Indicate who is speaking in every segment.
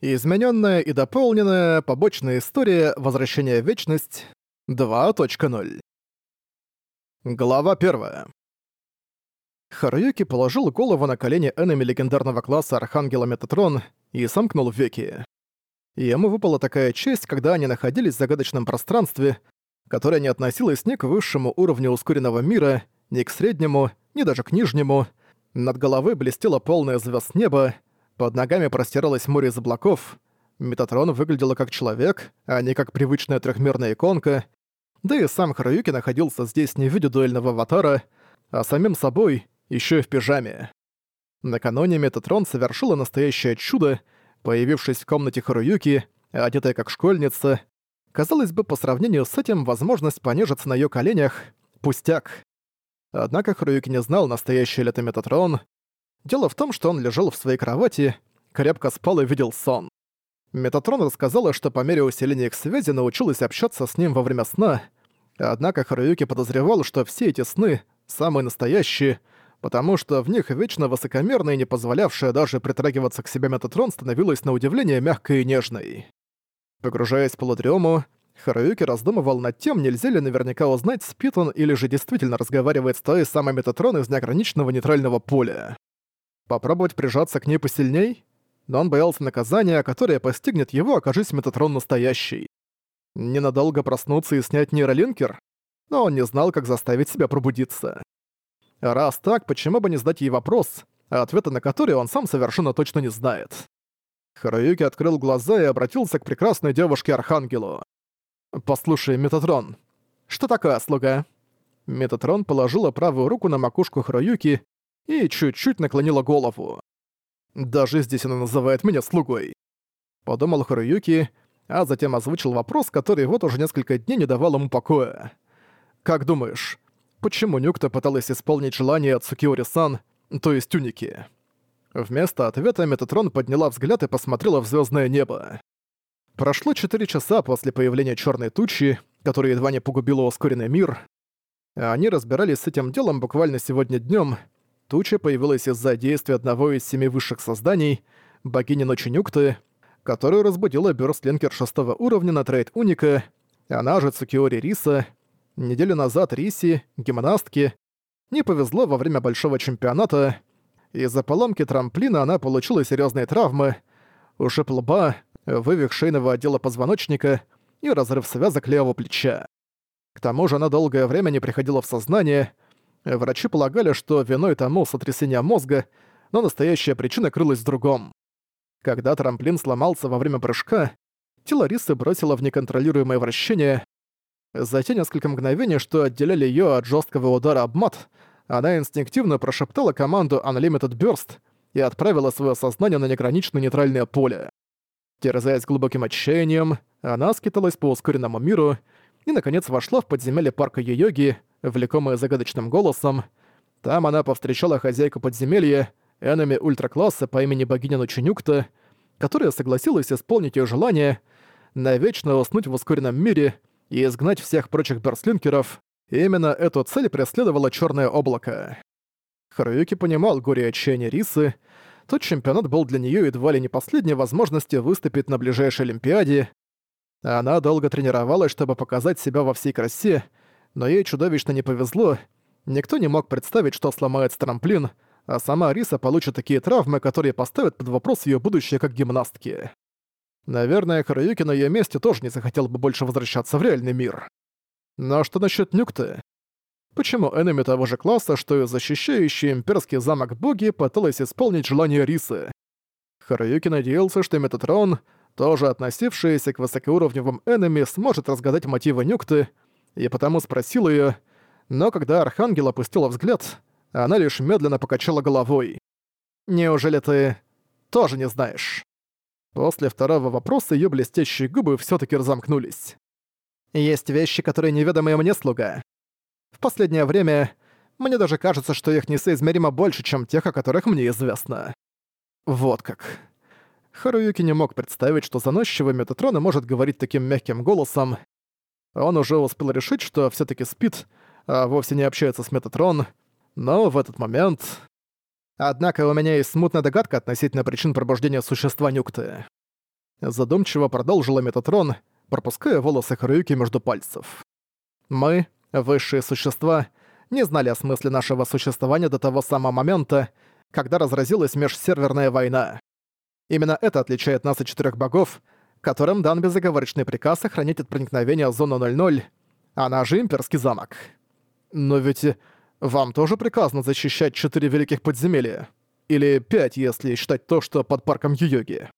Speaker 1: Измененная и дополненная побочная история Возвращения в Вечность 2.0 Глава 1 Харуюки положил голову на колени энеми легендарного класса Архангела Метатрон и сомкнул веки. Ему выпала такая честь, когда они находились в загадочном пространстве, которое не относилось ни к высшему уровню ускоренного мира, ни к среднему, ни даже к нижнему. Над головой блестело полное звезд неба, под ногами простиралось море из облаков. Метатрон выглядела как человек, а не как привычная трехмерная иконка. Да и сам Харуюки находился здесь не в виде дуэльного аватара, а самим собой, еще и в пижаме. Накануне Метатрон совершила настоящее чудо, появившись в комнате Харуюки, одетая как школьница. Казалось бы, по сравнению с этим, возможность понежиться на ее коленях — пустяк. Однако Харуюки не знал, настоящий ли это Метатрон, Дело в том, что он лежал в своей кровати, крепко спал и видел сон. Метатрон рассказала, что по мере усиления их связи научилась общаться с ним во время сна, однако Харуюки подозревал, что все эти сны самые настоящие, потому что в них вечно высокомерная и не позволявшая даже притрагиваться к себе Метатрон становилась на удивление мягкой и нежной. Погружаясь в полудрему, Харуюки раздумывал над тем, нельзя ли наверняка узнать, спит он или же действительно разговаривает с той самой Метатрон из неограниченного нейтрального поля. Попробовать прижаться к ней посильней? Но он боялся наказания, которое постигнет его, окажись Метатрон настоящий. Ненадолго проснуться и снять нейролинкер? Но он не знал, как заставить себя пробудиться. Раз так, почему бы не задать ей вопрос, ответа на который он сам совершенно точно не знает? Харуюки открыл глаза и обратился к прекрасной девушке Архангелу. «Послушай, Метатрон, что такое слуга?» Метатрон положила правую руку на макушку Харуюки и чуть-чуть наклонила голову. «Даже здесь она называет меня слугой», — подумал Харуюки, а затем озвучил вопрос, который вот уже несколько дней не давал ему покоя. «Как думаешь, почему Нюкта пыталась исполнить желание Цукиори-сан, то есть Тюники?» Вместо ответа Метатрон подняла взгляд и посмотрела в звездное небо. Прошло четыре часа после появления черной тучи, которая едва не погубила ускоренный мир. Они разбирались с этим делом буквально сегодня днем, Туча появилась из-за действия одного из семи высших созданий, богини Ночи Нюкты, которую разбудила бёрстлинкер шестого уровня на трейд Уника, она же Цукиори Риса. Неделю назад Риси, гимнастки, не повезло во время большого чемпионата. Из-за поломки трамплина она получила серьезные травмы, ушиб лба, вывих шейного отдела позвоночника и разрыв связок левого плеча. К тому же она долгое время не приходила в сознание, Врачи полагали, что виной тому сотрясение мозга, но настоящая причина крылась в другом. Когда трамплин сломался во время прыжка, тело Рисы бросило в неконтролируемое вращение. За те несколько мгновений, что отделяли ее от жесткого удара об мат, она инстинктивно прошептала команду Unlimited Burst и отправила свое сознание на неграничное нейтральное поле. Терзаясь глубоким отчаянием, она скиталась по ускоренному миру и, наконец, вошла в подземелье парка Йоги, влекомая загадочным голосом. Там она повстречала хозяйку подземелья, энеми ультракласса по имени богиня Ноченюкта, которая согласилась исполнить ее желание навечно уснуть в ускоренном мире и изгнать всех прочих берслинкеров. Именно эту цель преследовало черное облако. Харуюки понимал горе и Рисы. Тот чемпионат был для нее едва ли не последней возможности выступить на ближайшей Олимпиаде. Она долго тренировалась, чтобы показать себя во всей красе, но ей чудовищно не повезло. Никто не мог представить, что сломается трамплин, а сама Риса получит такие травмы, которые поставят под вопрос ее будущее как гимнастки. Наверное, Харуюки на ее месте тоже не захотел бы больше возвращаться в реальный мир. Но что насчет Нюкты? Почему энеми того же класса, что и защищающий имперский замок боги, пыталась исполнить желание Рисы? Харуюки надеялся, что Метатрон, тоже относившаяся к высокоуровневым энеми, сможет разгадать мотивы Нюкты, и потому спросил её, но когда Архангел опустила взгляд, она лишь медленно покачала головой. «Неужели ты тоже не знаешь?» После второго вопроса её блестящие губы всё-таки разомкнулись. «Есть вещи, которые неведомые мне, слуга. В последнее время мне даже кажется, что их несоизмеримо больше, чем тех, о которых мне известно». Вот как. Харуюки не мог представить, что заносчивый Метатрона может говорить таким мягким голосом, он уже успел решить, что все таки спит, а вовсе не общается с Метатрон, но в этот момент... Однако у меня есть смутная догадка относительно причин пробуждения существа Нюкты. Задумчиво продолжила Метатрон, пропуская волосы Харуюки между пальцев. Мы, высшие существа, не знали о смысле нашего существования до того самого момента, когда разразилась межсерверная война. Именно это отличает нас от четырех богов, которым дан безоговорочный приказ охранять от проникновения зону 00, она же Имперский замок. Но ведь вам тоже приказано защищать четыре великих подземелья. Или пять, если считать то, что под парком Юйоги.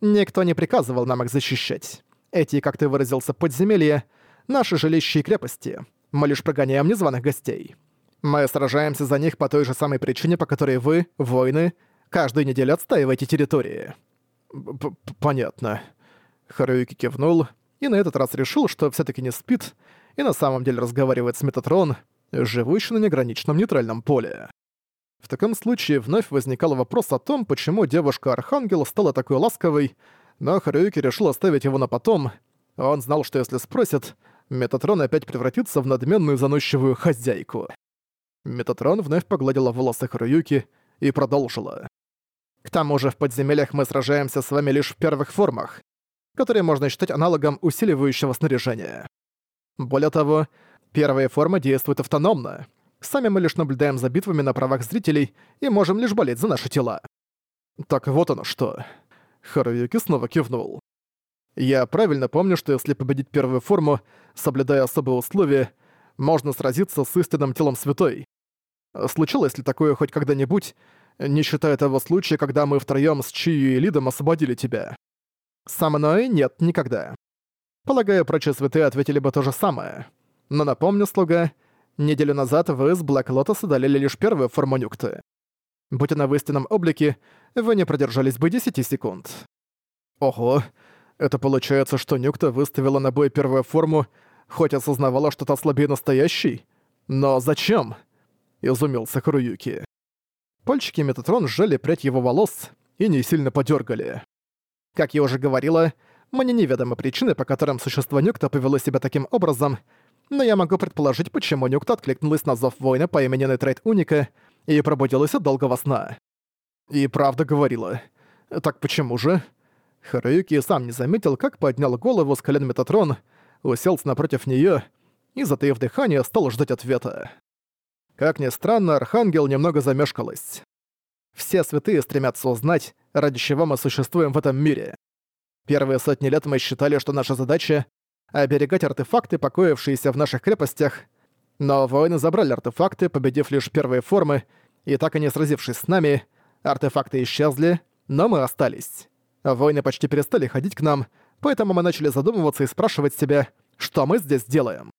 Speaker 1: Никто не приказывал нам их защищать. Эти, как ты выразился, подземелья — наши жилища и крепости. Мы лишь прогоняем незваных гостей. Мы сражаемся за них по той же самой причине, по которой вы, воины, каждую неделю отстаиваете территории. П Понятно. Харуюки кивнул и на этот раз решил, что все таки не спит и на самом деле разговаривает с Метатрон, живущий на неграничном нейтральном поле. В таком случае вновь возникал вопрос о том, почему девушка-архангел стала такой ласковой, но Харуюки решил оставить его на потом. Он знал, что если спросят, Метатрон опять превратится в надменную заносчивую хозяйку. Метатрон вновь погладила волосы Харуюки и продолжила. «К тому же в подземельях мы сражаемся с вами лишь в первых формах, которые можно считать аналогом усиливающего снаряжения. Более того, первая форма действует автономно. Сами мы лишь наблюдаем за битвами на правах зрителей и можем лишь болеть за наши тела. Так вот оно что. Харуюки снова кивнул. Я правильно помню, что если победить первую форму, соблюдая особые условия, можно сразиться с истинным телом святой. Случилось ли такое хоть когда-нибудь, не считая того случая, когда мы втроём с Чию и Лидом освободили тебя? Со мной нет никогда. Полагаю, прочие святые ответили бы то же самое. Но напомню, слуга, неделю назад вы с Блэк Лотос удалили лишь первую форму нюкты. Будь она в истинном облике, вы не продержались бы 10 секунд. Ого, это получается, что нюкта выставила на бой первую форму, хоть осознавала, что та слабее настоящей? Но зачем? Изумился Харуюки. Пальчики Метатрон сжали прядь его волос и не сильно подергали. Как я уже говорила, мне неведомы причины, по которым существо Нюкта повело себя таким образом, но я могу предположить, почему Нюкта откликнулась на зов воина по имени Нейтрейт Уника и пробудилась от долгого сна. И правда говорила. Так почему же? Харуюки сам не заметил, как поднял голову с колен Метатрон, уселся напротив неё и, затаив дыхание, стал ждать ответа. Как ни странно, Архангел немного замешкалась. Все святые стремятся узнать, ради чего мы существуем в этом мире. Первые сотни лет мы считали, что наша задача — оберегать артефакты, покоившиеся в наших крепостях, но воины забрали артефакты, победив лишь первые формы, и так и не сразившись с нами, артефакты исчезли, но мы остались. Воины почти перестали ходить к нам, поэтому мы начали задумываться и спрашивать себя, что мы здесь делаем.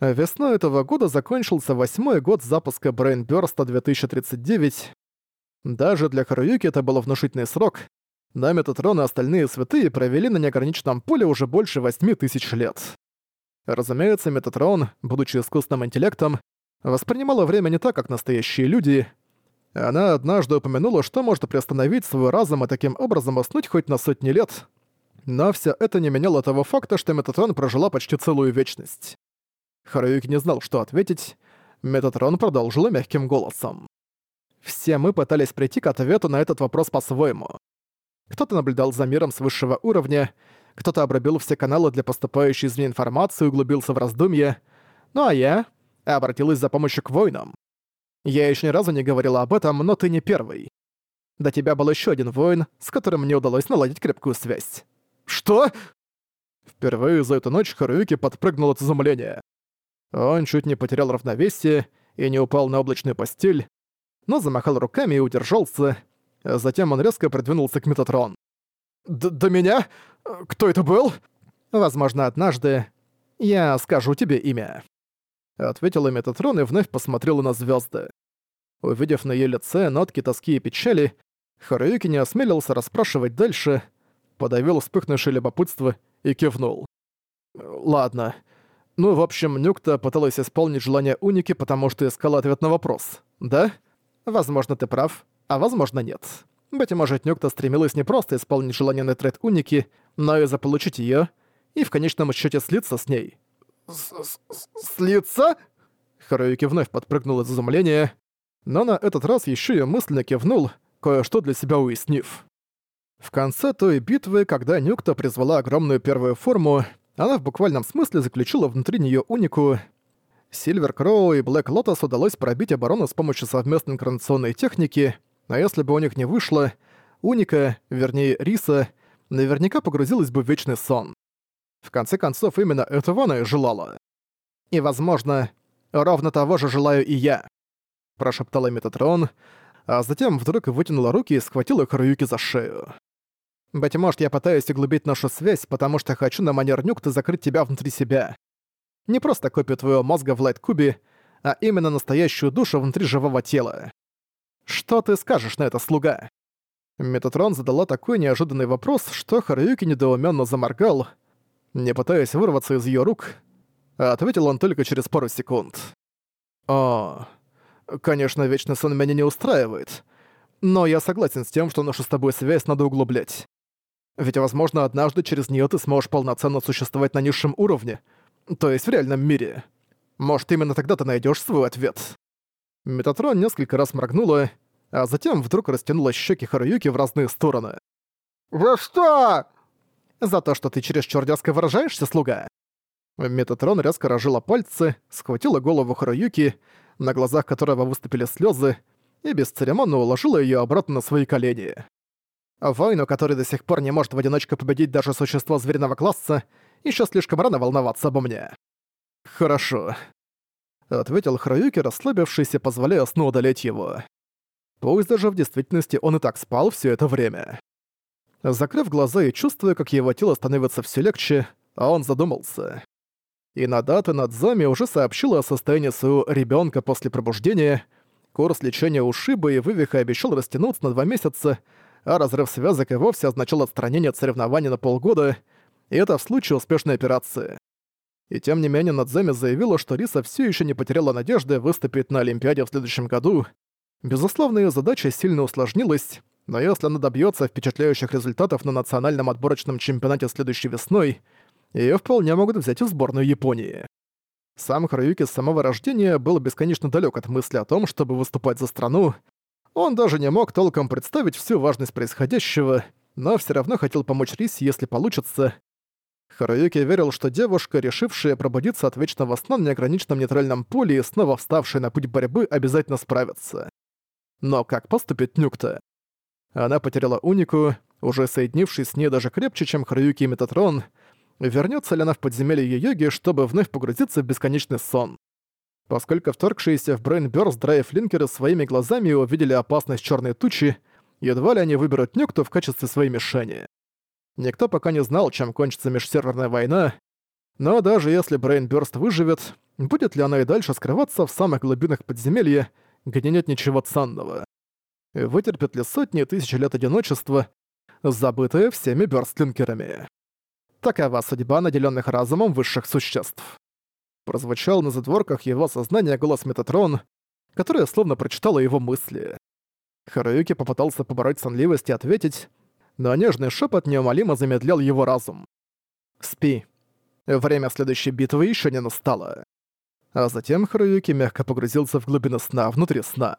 Speaker 1: Весной этого года закончился восьмой год запуска Брейнбёрста 2039. Даже для Харуюки это был внушительный срок, но Метатрон и остальные святые провели на неограниченном поле уже больше восьми тысяч лет. Разумеется, Метатрон, будучи искусственным интеллектом, воспринимала время не так, как настоящие люди. Она однажды упомянула, что может приостановить свой разум и таким образом уснуть хоть на сотни лет. Но все это не меняло того факта, что Метатрон прожила почти целую вечность. Харуюки не знал, что ответить. Метатрон продолжила мягким голосом. Все мы пытались прийти к ответу на этот вопрос по-своему. Кто-то наблюдал за миром с высшего уровня, кто-то обрабил все каналы для поступающей извне информации и углубился в раздумья, ну а я обратилась за помощью к воинам. Я еще ни разу не говорила об этом, но ты не первый. До тебя был еще один воин, с которым мне удалось наладить крепкую связь. Что? Впервые за эту ночь Харуюки подпрыгнул от изумления. Он чуть не потерял равновесие и не упал на облачную постель, но замахал руками и удержался, Затем он резко придвинулся к Метатрон. Д «До меня? Кто это был?» «Возможно, однажды я скажу тебе имя». Ответила Метатрон и вновь посмотрела на звезды. Увидев на ее лице нотки тоски и печали, Харуюки не осмелился расспрашивать дальше, подавил вспыхнувшее любопытство и кивнул. «Ладно. Ну, в общем, Нюкта пыталась исполнить желание Уники, потому что искала ответ на вопрос, да? Возможно, ты прав а возможно нет. Быть может, Нюкта стремилась не просто исполнить желание Нетред Уники, но и заполучить её, и в конечном счете слиться с ней. С -с «Слиться?» Харуюки вновь подпрыгнул из изумления, но на этот раз ещё и мысленно кивнул, кое-что для себя уяснив. В конце той битвы, когда Нюкта призвала огромную первую форму, она в буквальном смысле заключила внутри нее унику. Сильвер Кроу и Блэк Лотос удалось пробить оборону с помощью совместной инкарнационной техники, а если бы у них не вышло, уника, вернее Риса, наверняка погрузилась бы в вечный сон. В конце концов, именно этого она и желала. И, возможно, ровно того же желаю и я, прошептала Метатрон, а затем вдруг вытянула руки и схватила Харуюки за шею. «Быть может, я пытаюсь углубить нашу связь, потому что хочу на манер нюкта закрыть тебя внутри себя. Не просто копию твоего мозга в лайт-кубе, а именно настоящую душу внутри живого тела. Что ты скажешь на это, слуга?» Метатрон задала такой неожиданный вопрос, что Харуюки недоуменно заморгал, не пытаясь вырваться из ее рук, ответил он только через пару секунд. «О, конечно, Вечный Сон меня не устраивает, но я согласен с тем, что нашу с тобой связь надо углублять. Ведь, возможно, однажды через нее ты сможешь полноценно существовать на низшем уровне, то есть в реальном мире. Может, именно тогда ты найдешь свой ответ». Метатрон несколько раз моргнула, а затем вдруг растянула щеки Харуюки в разные стороны. «За что?» «За то, что ты чересчур дерзко выражаешься, слуга». Метатрон резко разжила пальцы, схватила голову Харуюки, на глазах которого выступили слезы, и бесцеремонно уложила ее обратно на свои колени. Войну, который до сих пор не может в одиночку победить даже существо звериного класса, еще слишком рано волноваться обо мне. «Хорошо», — ответил Харуюки, расслабившийся, позволяя сну удалить его. Пусть даже в действительности он и так спал все это время. Закрыв глаза и чувствуя, как его тело становится все легче, а он задумался. И Надата Надзами уже сообщила о состоянии своего ребенка после пробуждения. Курс лечения ушиба и вывиха обещал растянуться на два месяца, а разрыв связок и вовсе означал отстранение от соревнований на полгода, и это в случае успешной операции. И тем не менее Надзами заявила, что Риса все еще не потеряла надежды выступить на Олимпиаде в следующем году, Безусловно, ее задача сильно усложнилась, но если она добьется впечатляющих результатов на национальном отборочном чемпионате следующей весной, ее вполне могут взять в сборную Японии. Сам Харуюки с самого рождения был бесконечно далек от мысли о том, чтобы выступать за страну. Он даже не мог толком представить всю важность происходящего, но все равно хотел помочь Рисе, если получится. Харуюки верил, что девушка, решившая пробудиться от вечного сна на неограниченном нейтральном поле и снова вставшая на путь борьбы, обязательно справится. Но как поступит Нюкта? Она потеряла Унику, уже соединившись с ней даже крепче, чем Харуюки и Метатрон. Вернется ли она в подземелье йоги, чтобы вновь погрузиться в бесконечный сон? Поскольку вторгшиеся в Брейнбёрст драйв-линкеры своими глазами увидели опасность черной тучи, едва ли они выберут Нюкту в качестве своей мишени. Никто пока не знал, чем кончится межсерверная война, но даже если Брейнбёрст выживет, будет ли она и дальше скрываться в самых глубинах подземелья, где нет ничего ценного. Вытерпят ли сотни тысяч лет одиночества, забытые всеми бёрстлинкерами. Такова судьба наделенных разумом высших существ. Прозвучал на задворках его сознания голос Метатрон, которая словно прочитала его мысли. Харуюки попытался побороть сонливость и ответить, но нежный шепот неумолимо замедлял его разум. «Спи. Время следующей битвы еще не настало». А затем Харуюки мягко погрузился в глубину сна внутри сна.